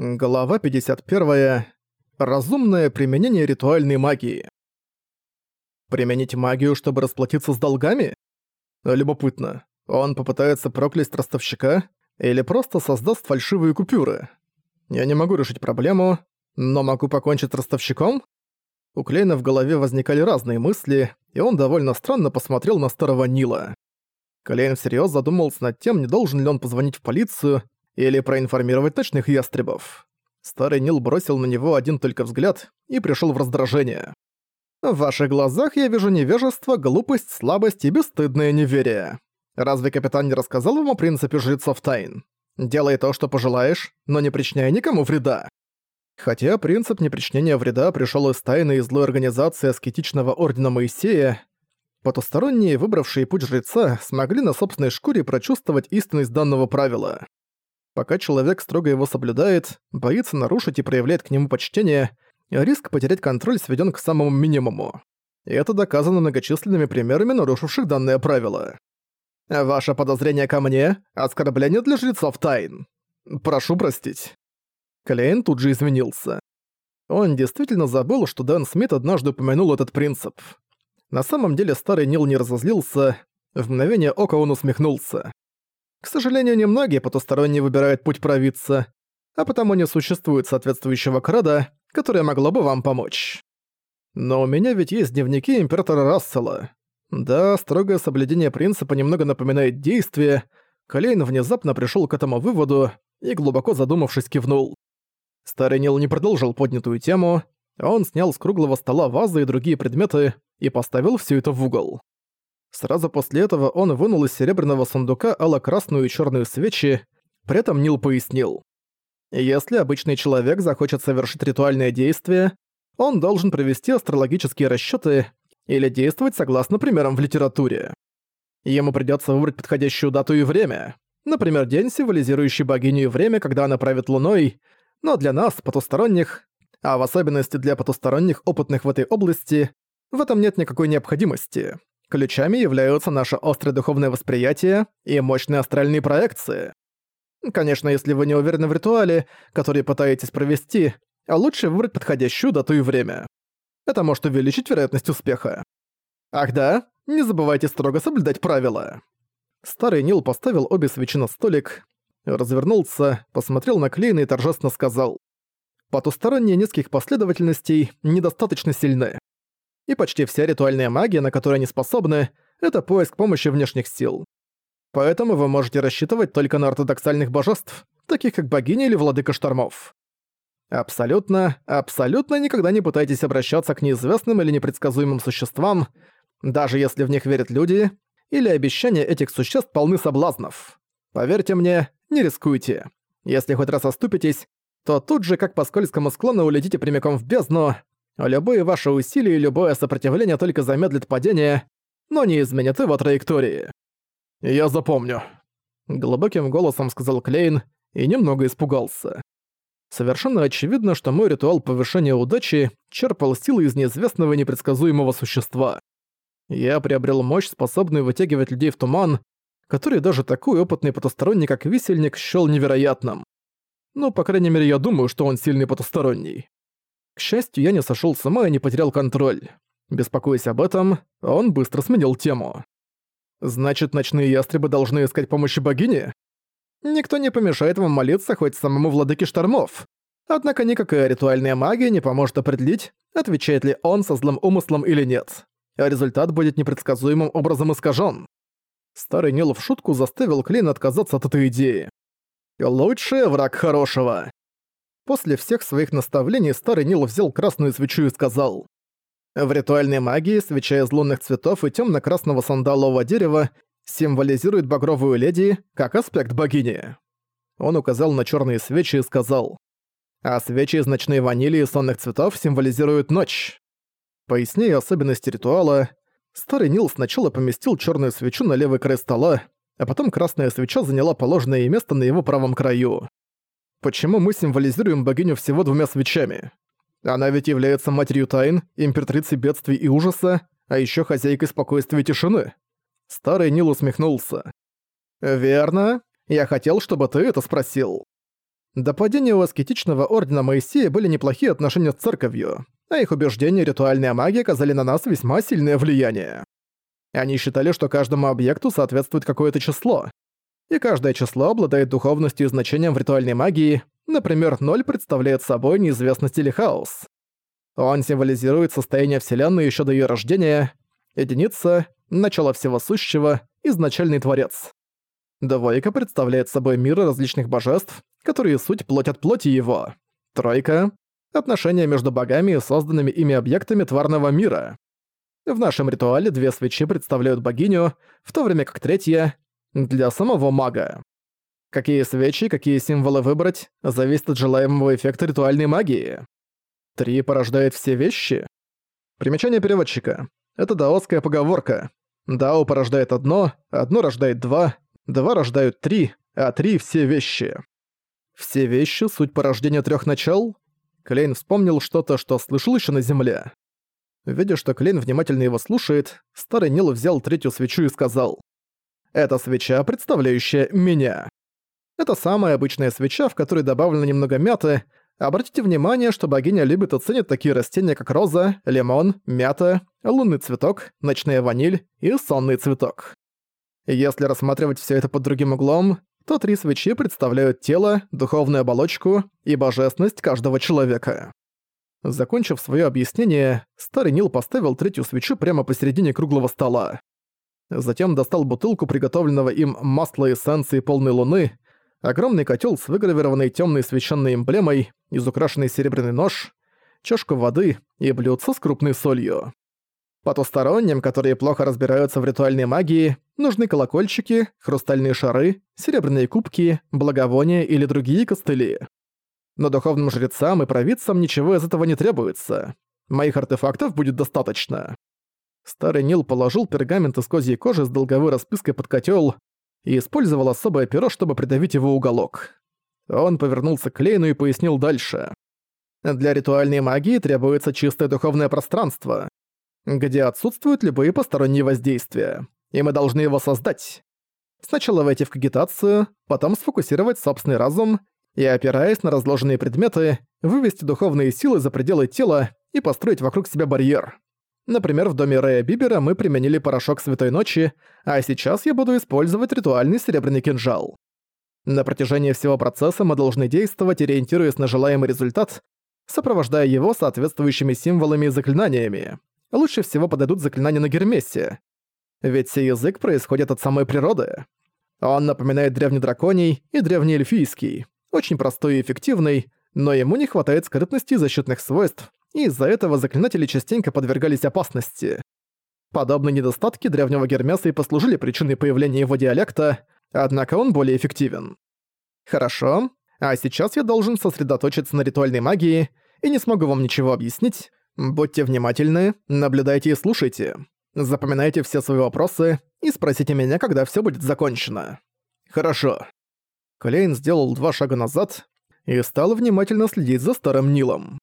Глава 51. Разумное применение ритуальной магии. Применить магию, чтобы расплатиться с долгами? Любопытно. Он попытается проклясть ростовщика или просто создаст фальшивые купюры? Я не могу решить проблему, но могу покончить с ростовщиком? У Клейна в голове возникали разные мысли, и он довольно странно посмотрел на старого Нила. Клейн всерьез задумался над тем, не должен ли он позвонить в полицию или проинформировать ночных ястребов. Старый Нил бросил на него один только взгляд и пришел в раздражение. «В ваших глазах я вижу невежество, глупость, слабость и бесстыдное неверие. Разве капитан не рассказал вам о принципе жрецов тайн? Делай то, что пожелаешь, но не причиняй никому вреда». Хотя принцип непричинения вреда пришел из тайны и злой организации аскетичного ордена Моисея, потусторонние, выбравшие путь жреца, смогли на собственной шкуре прочувствовать истинность данного правила. Пока человек строго его соблюдает, боится нарушить и проявляет к нему почтение, риск потерять контроль сведен к самому минимуму. И это доказано многочисленными примерами нарушивших данное правило. Ваше подозрение ко мне — оскорбление для жрецов тайн. Прошу простить. Клейн тут же изменился. Он действительно забыл, что Дэн Смит однажды упомянул этот принцип. На самом деле старый Нил не разозлился, в мгновение ока он усмехнулся. К сожалению, немногие потусторонние выбирают путь провидца, а потому не существует соответствующего крада, которое могло бы вам помочь. Но у меня ведь есть дневники Императора Рассела. Да, строгое соблюдение принципа немного напоминает действие. Колейн внезапно пришел к этому выводу и, глубоко задумавшись, кивнул. Старый Нил не продолжил поднятую тему, он снял с круглого стола вазы и другие предметы и поставил все это в угол. Сразу после этого он вынул из серебряного сундука ало-красную и черную свечи, при этом Нил пояснил. Если обычный человек захочет совершить ритуальное действие, он должен провести астрологические расчеты или действовать согласно примерам в литературе. Ему придется выбрать подходящую дату и время, например, день, символизирующий богиню и время, когда она правит луной, но для нас, потусторонних, а в особенности для потусторонних, опытных в этой области, в этом нет никакой необходимости. Ключами являются наше острое духовное восприятие и мощные астральные проекции. Конечно, если вы не уверены в ритуале, который пытаетесь провести, лучше выбрать подходящую дату и время. Это может увеличить вероятность успеха. Ах да, не забывайте строго соблюдать правила. Старый Нил поставил обе свечи на столик, развернулся, посмотрел на Клейна и торжественно сказал. Потусторонние низких последовательностей недостаточно сильны и почти вся ритуальная магия, на которую они способны, это поиск помощи внешних сил. Поэтому вы можете рассчитывать только на ортодоксальных божеств, таких как богиня или владыка штормов. Абсолютно, абсолютно никогда не пытайтесь обращаться к неизвестным или непредсказуемым существам, даже если в них верят люди, или обещания этих существ полны соблазнов. Поверьте мне, не рискуйте. Если хоть раз оступитесь, то тут же, как по скользкому склону, улетите прямиком в бездну, Любые ваши усилия и любое сопротивление только замедлит падение, но не изменит его траектории. «Я запомню», — глубоким голосом сказал Клейн и немного испугался. Совершенно очевидно, что мой ритуал повышения удачи черпал силы из неизвестного непредсказуемого существа. Я приобрел мощь, способную вытягивать людей в туман, который даже такой опытный потусторонний, как висельник, счёл невероятным. Ну, по крайней мере, я думаю, что он сильный потусторонний. К счастью, я не сошел с ума и не потерял контроль. Беспокоясь об этом, он быстро сменил тему. «Значит, ночные ястребы должны искать помощи богини?» «Никто не помешает вам молиться хоть самому владыке штормов. Однако никакая ритуальная магия не поможет определить, отвечает ли он со злым умыслом или нет. А результат будет непредсказуемым образом искажен. Старый Нил в шутку заставил Клин отказаться от этой идеи. «Лучший враг хорошего». После всех своих наставлений старый Нил взял красную свечу и сказал. В ритуальной магии свеча из лунных цветов и темно-красного сандалового дерева символизирует багровую леди как аспект богини. Он указал на черные свечи и сказал. А свечи из ночной ванили и сонных цветов символизируют ночь. Поясняя особенности ритуала, старый Нил сначала поместил черную свечу на левый край стола, а потом красная свеча заняла положенное место на его правом краю. Почему мы символизируем богиню всего двумя свечами? Она ведь является матерью тайн, императрицей бедствий и ужаса, а еще хозяйкой спокойствия и тишины. Старый Нил усмехнулся. «Верно. Я хотел, чтобы ты это спросил». До падения у аскетичного ордена Моисея были неплохие отношения с церковью, а их убеждения и ритуальная магия оказали на нас весьма сильное влияние. Они считали, что каждому объекту соответствует какое-то число, и каждое число обладает духовностью и значением в ритуальной магии, например, ноль представляет собой неизвестность или хаос. Он символизирует состояние Вселенной еще до ее рождения, единица — начало всего сущего, изначальный творец. Двойка представляет собой мир различных божеств, которые суть плоть от плоти его. Тройка — отношения между богами и созданными ими объектами тварного мира. В нашем ритуале две свечи представляют богиню, в то время как третья — для самого мага. Какие свечи, какие символы выбрать, зависит от желаемого эффекта ритуальной магии. Три порождает все вещи. Примечание переводчика. Это даосская поговорка. Дао порождает одно, одно рождает два, два рождают три, а три — все вещи. Все вещи — суть порождения трех начал? Клейн вспомнил что-то, что слышал еще на земле. Видя, что Клейн внимательно его слушает, старый Нил взял третью свечу и сказал. «Это свеча, представляющая меня. Это самая обычная свеча, в которой добавлено немного мяты, Обратите внимание, что богиня любит и ценит такие растения, как роза, лимон, мята, лунный цветок, ночная ваниль и сонный цветок. Если рассматривать все это под другим углом, то три свечи представляют тело, духовную оболочку и божественность каждого человека. Закончив свое объяснение, старый Нил поставил третью свечу прямо посередине круглого стола. Затем достал бутылку приготовленного им масла эссенции полной луны, огромный котел с выгравированной темной священной эмблемой, изукрашенный серебряный нож, чашку воды и блюдце с крупной солью. Потусторонним, которые плохо разбираются в ритуальной магии, нужны колокольчики, хрустальные шары, серебряные кубки, благовония или другие костыли. Но духовным жрецам и провидцам ничего из этого не требуется. Моих артефактов будет достаточно. Старый Нил положил пергамент из козьей кожи с долговой распиской под котел и использовал особое перо, чтобы придавить его уголок. Он повернулся к Лейну и пояснил дальше. Для ритуальной магии требуется чистое духовное пространство, где отсутствуют любые посторонние воздействия, и мы должны его создать. Сначала войти в кагитацию, потом сфокусировать собственный разум и, опираясь на разложенные предметы, вывести духовные силы за пределы тела и построить вокруг себя барьер. Например, в доме Рэя Бибера мы применили порошок Святой Ночи, а сейчас я буду использовать ритуальный серебряный кинжал. На протяжении всего процесса мы должны действовать, ориентируясь на желаемый результат, сопровождая его соответствующими символами и заклинаниями. Лучше всего подойдут заклинания на Гермесе. Ведь сей язык происходит от самой природы. Он напоминает древний драконий и древний эльфийский. Очень простой и эффективный, но ему не хватает скрытности и защитных свойств, и из-за этого заклинатели частенько подвергались опасности. Подобные недостатки древнего Гермеса и послужили причиной появления его диалекта, однако он более эффективен. Хорошо, а сейчас я должен сосредоточиться на ритуальной магии и не смогу вам ничего объяснить. Будьте внимательны, наблюдайте и слушайте. Запоминайте все свои вопросы и спросите меня, когда все будет закончено. Хорошо. Клейн сделал два шага назад и стал внимательно следить за старым Нилом.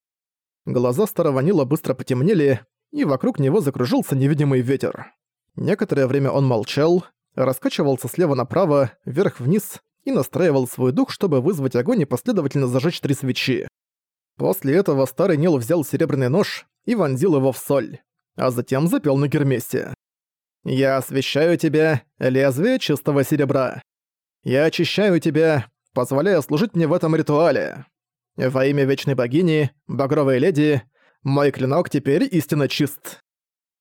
Глаза старого Нила быстро потемнели, и вокруг него закружился невидимый ветер. Некоторое время он молчал, раскачивался слева направо, вверх-вниз и настраивал свой дух, чтобы вызвать огонь и последовательно зажечь три свечи. После этого старый Нил взял серебряный нож и вонзил его в соль, а затем запел на Гермесе. «Я освещаю тебя, лезвие чистого серебра. Я очищаю тебя, позволяя служить мне в этом ритуале. Во имя Вечной Богини, Багровой Леди, мой клинок теперь истинно чист».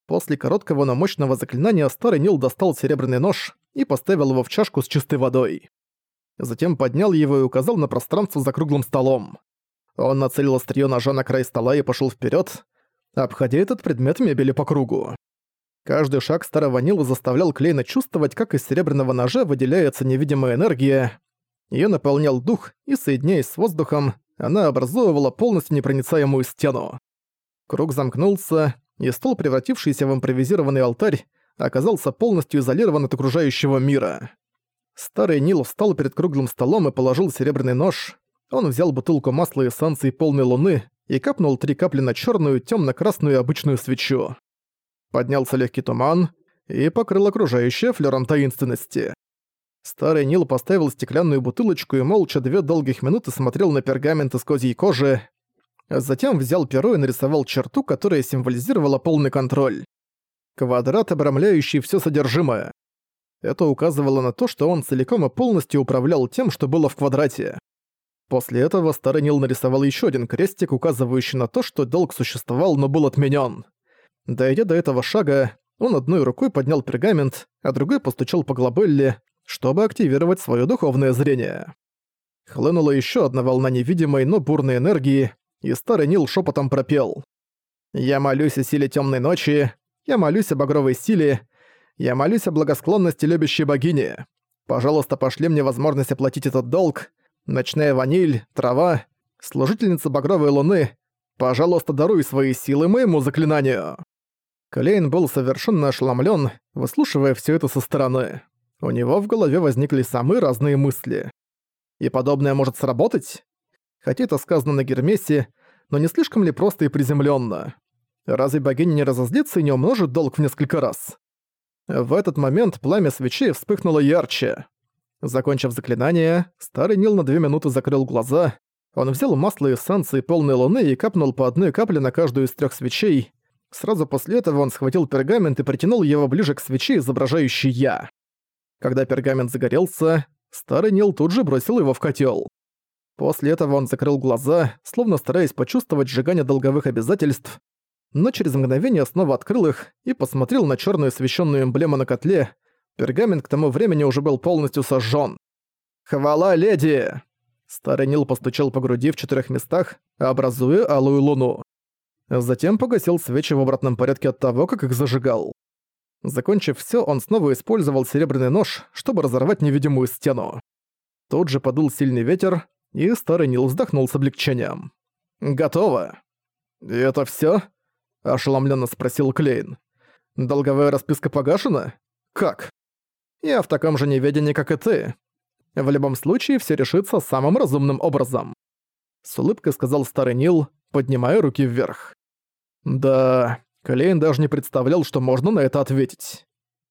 После короткого, но мощного заклинания старый Нил достал серебряный нож и поставил его в чашку с чистой водой. Затем поднял его и указал на пространство за круглым столом. Он нацелил острие ножа на край стола и пошел вперед, обходя этот предмет мебели по кругу. Каждый шаг старого Нила заставлял Клейна чувствовать, как из серебряного ножа выделяется невидимая энергия. Её наполнял дух, и, соединяясь с воздухом, она образовывала полностью непроницаемую стену. Круг замкнулся, и стол, превратившийся в импровизированный алтарь, оказался полностью изолирован от окружающего мира. Старый Нил встал перед круглым столом и положил серебряный нож. Он взял бутылку масла и эссенции полной луны и капнул три капли на черную, темно-красную обычную свечу. Поднялся легкий туман и покрыл окружающее флером таинственности. Старый Нил поставил стеклянную бутылочку и молча две долгих минуты смотрел на пергамент из козьей кожи, затем взял перо и нарисовал черту, которая символизировала полный контроль. Квадрат, обрамляющий все содержимое. Это указывало на то, что он целиком и полностью управлял тем, что было в квадрате. После этого Старый Нил нарисовал еще один крестик, указывающий на то, что долг существовал, но был отменен. Дойдя до этого шага, он одной рукой поднял пергамент, а другой постучал по глобелле, чтобы активировать свое духовное зрение. Хлынула еще одна волна невидимой, но бурной энергии, и старый Нил шепотом пропел. «Я молюсь о силе темной ночи, я молюсь о багровой силе, я молюсь о благосклонности любящей богини. Пожалуйста, пошли мне возможность оплатить этот долг. Ночная ваниль, трава, служительница багровой луны, пожалуйста, даруй свои силы моему заклинанию». Клейн был совершенно ошеломлен, выслушивая все это со стороны. У него в голове возникли самые разные мысли. И подобное может сработать? Хотя это сказано на Гермесе, но не слишком ли просто и приземленно? Разве богиня не разозлится и не умножит долг в несколько раз? В этот момент пламя свечей вспыхнуло ярче. Закончив заклинание, старый Нил на две минуты закрыл глаза. Он взял масло эссенции полной луны и капнул по одной капле на каждую из трех свечей. Сразу после этого он схватил пергамент и притянул его ближе к свече, изображающей «Я». Когда пергамент загорелся, старый Нил тут же бросил его в котел. После этого он закрыл глаза, словно стараясь почувствовать сжигание долговых обязательств, но через мгновение снова открыл их и посмотрел на черную священную эмблему на котле. Пергамент к тому времени уже был полностью сожжен. «Хвала, леди!» Старый Нил постучал по груди в четырех местах, образуя алую луну. Затем погасил свечи в обратном порядке от того, как их зажигал. Закончив все, он снова использовал серебряный нож, чтобы разорвать невидимую стену. Тут же подул сильный ветер, и старый Нил вздохнул с облегчением. «Готово!» «И это все? ошеломленно спросил Клейн. «Долговая расписка погашена? Как?» «Я в таком же неведении, как и ты. В любом случае, все решится самым разумным образом». С улыбкой сказал старый Нил, поднимая руки вверх. «Да, Клейн даже не представлял, что можно на это ответить.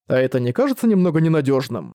А это не кажется немного ненадежным?